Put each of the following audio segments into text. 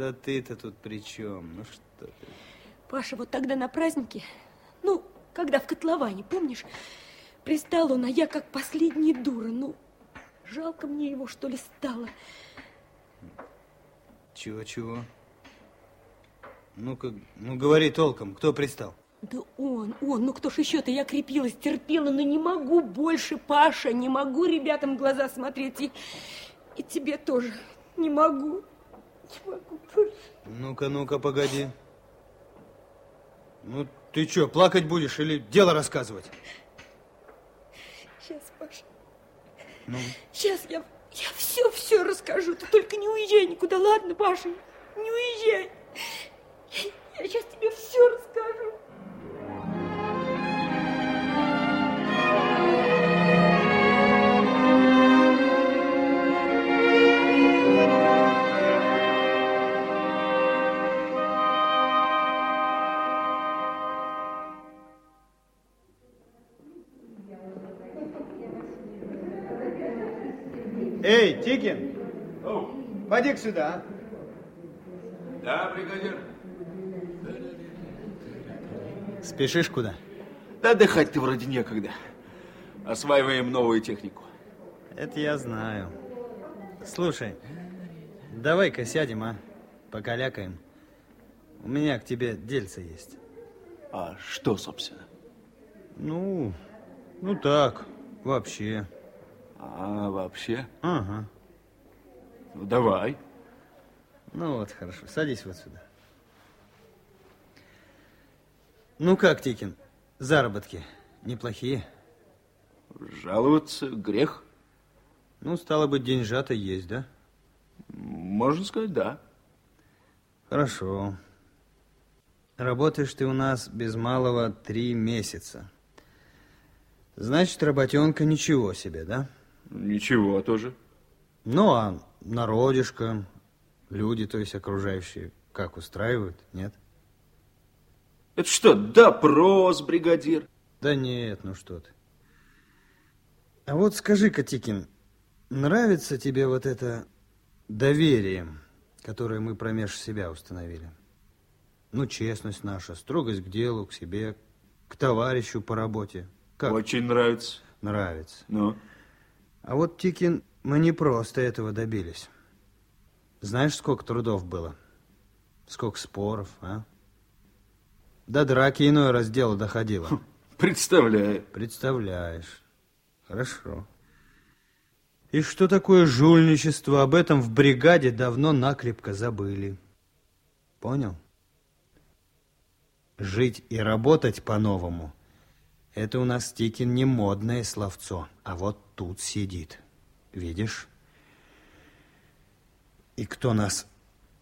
Да ты-то тут при чем? Ну что ты? Паша, вот тогда на празднике, ну, когда в котловане, помнишь, пристал он, а я как последняя дура. Ну, жалко мне его, что ли, стало. Чего-чего? Ну-ка, ну говори толком, кто пристал? Да он, он, ну кто ж еще-то, я крепилась, терпела, но не могу больше, Паша, не могу ребятам в глаза смотреть, и, и тебе тоже не могу, не могу больше. Ну-ка, ну-ка, погоди. Ну, ты что, плакать будешь или дело рассказывать? Сейчас, Паша. Ну? Сейчас я, я все-все расскажу. Ты только не уезжай никуда, ладно, Паша? Не уезжай. Эй, Тикин! Поди сюда. Да, бригадир. Спешишь куда? Да отдыхать ты вроде некогда. Осваиваем новую технику. Это я знаю. Слушай, давай-ка сядем, а? Покалякаем. У меня к тебе дельце есть. А что, собственно? Ну, ну так, вообще. А, вообще? Ага. Ну, давай. Ну вот, хорошо. Садись вот сюда. Ну как, Тикин, заработки неплохие? Жаловаться грех? Ну, стало быть, деньжата есть, да? Можно сказать, да. Хорошо. Работаешь ты у нас без малого три месяца. Значит, работенка ничего себе, да? Ничего тоже. Ну, а народишко, люди, то есть окружающие, как устраивают, нет? Это что, допрос, бригадир? Да нет, ну что ты. А вот скажи, Катикин, нравится тебе вот это доверие, которое мы промеж себя установили? Ну, честность наша, строгость к делу, к себе, к товарищу по работе. Как? Очень нравится. Нравится. Ну? А вот, Тикин, мы не просто этого добились. Знаешь, сколько трудов было? Сколько споров, а? До драки иной раз дело доходило. Представляю. Представляешь. Хорошо. И что такое жульничество, об этом в бригаде давно накрепко забыли. Понял? Жить и работать по-новому – это у нас, Тикин, не модное словцо, а вот тут сидит. Видишь? И кто нас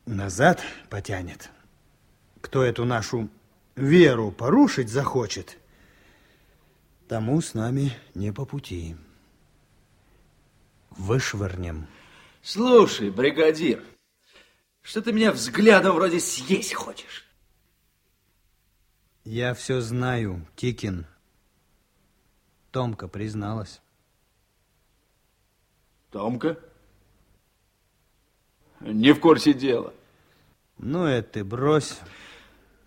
назад потянет, кто эту нашу веру порушить захочет, тому с нами не по пути. Вышвырнем. Слушай, бригадир, что ты меня взглядом вроде съесть хочешь? Я все знаю, Тикин. Томка призналась. Томка? Не в курсе дела. Ну, это ты брось.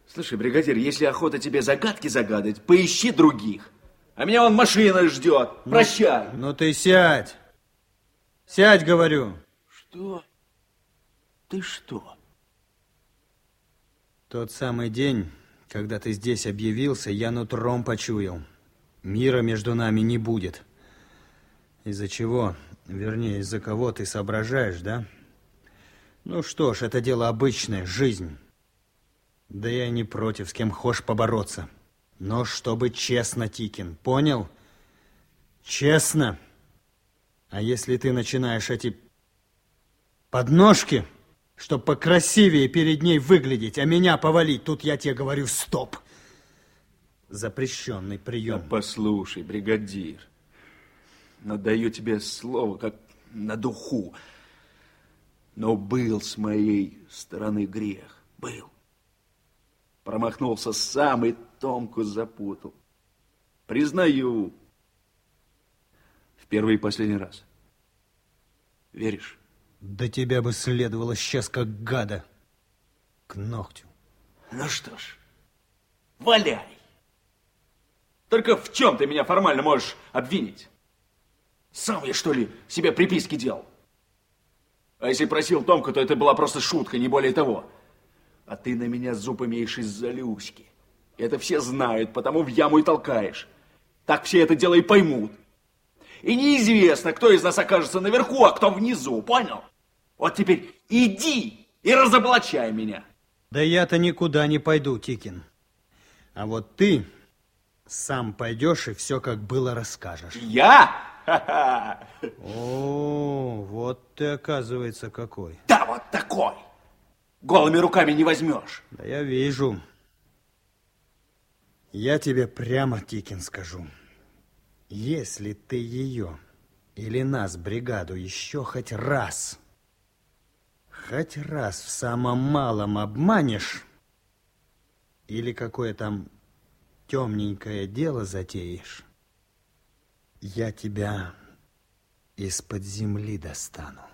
Слушай, бригадир, если охота тебе загадки загадать, поищи других. А меня вон машина ждет. Прощай. Ну, ну ты сядь. Сядь, говорю. Что? Ты что? Тот самый день, когда ты здесь объявился, я нутром почуял. Мира между нами не будет. Из-за чего, вернее, из-за кого ты соображаешь, да? Ну что ж, это дело обычное, жизнь. Да я не против, с кем хошь побороться. Но чтобы честно, Тикин, понял? Честно. А если ты начинаешь эти подножки, чтобы покрасивее перед ней выглядеть, а меня повалить, тут я тебе говорю стоп. Запрещенный прием. Да послушай, бригадир, надаю тебе слово, как на духу. Но был с моей стороны грех. Был. Промахнулся сам и Томку запутал. Признаю. В первый и последний раз. Веришь? Да тебя бы следовало сейчас как гада. к ногтю. Ну что ж, валяй. Только в чем ты меня формально можешь обвинить? Сам я, что ли, себе приписки делал? А если просил Томку, то это была просто шутка, не более того. А ты на меня зуб имеешь из-за Люськи. Это все знают, потому в яму и толкаешь. Так все это дело и поймут. И неизвестно, кто из нас окажется наверху, а кто внизу, понял? Вот теперь иди и разоблачай меня. Да я-то никуда не пойду, Тикин. А вот ты сам пойдешь и все как было расскажешь. Я? О, вот ты, оказывается, какой. Да, вот такой. Голыми руками не возьмешь. Да я вижу. Я тебе прямо, Тикин, скажу. Если ты ее или нас, бригаду, еще хоть раз, хоть раз в самом малом обманешь, или какое там темненькое дело затеешь, я тебя из-под земли достану.